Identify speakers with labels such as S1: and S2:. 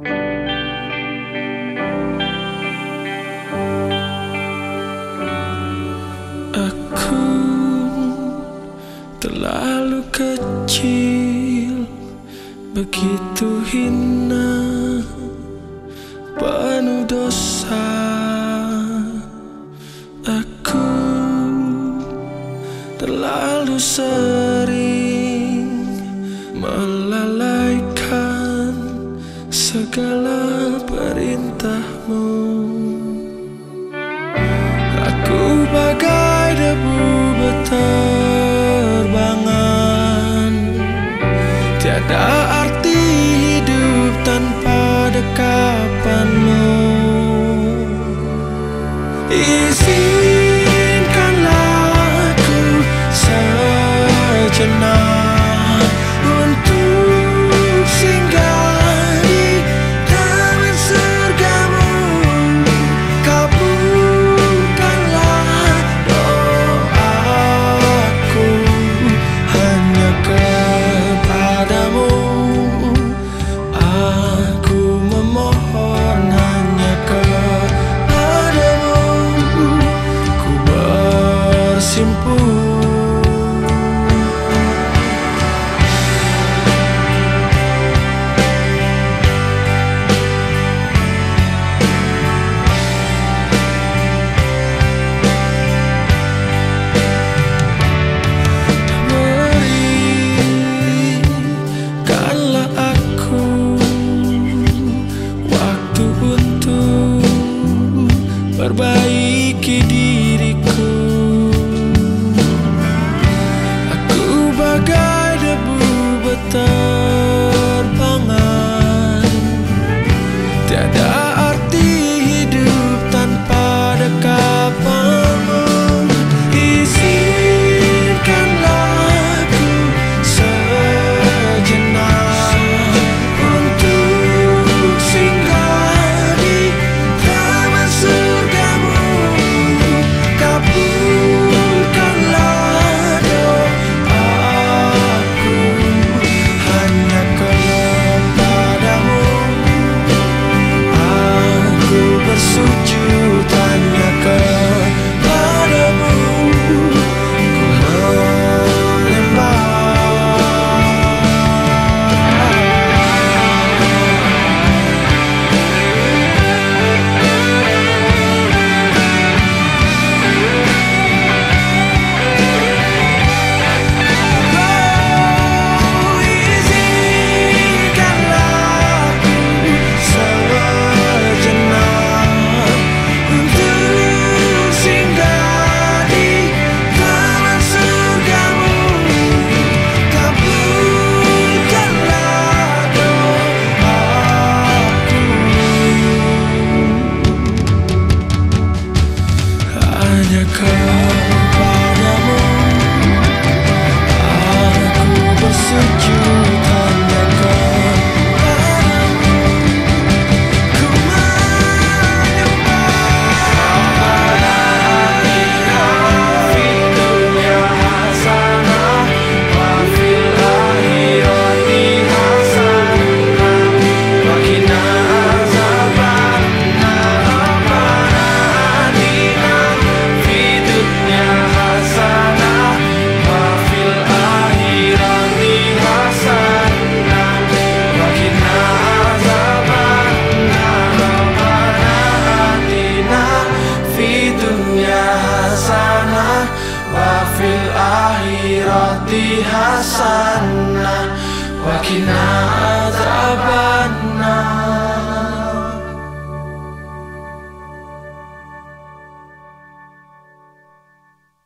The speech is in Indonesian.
S1: Aku terlalu kecil, begitu hina, penuh dosa. Aku terlalu sedih. segala perintahmu. Aku bagai debu berterbangan Tiada arti hidup tanpa dekapanmu. Isi musimku Perbaiki diri. roti hasanah Wakinah qina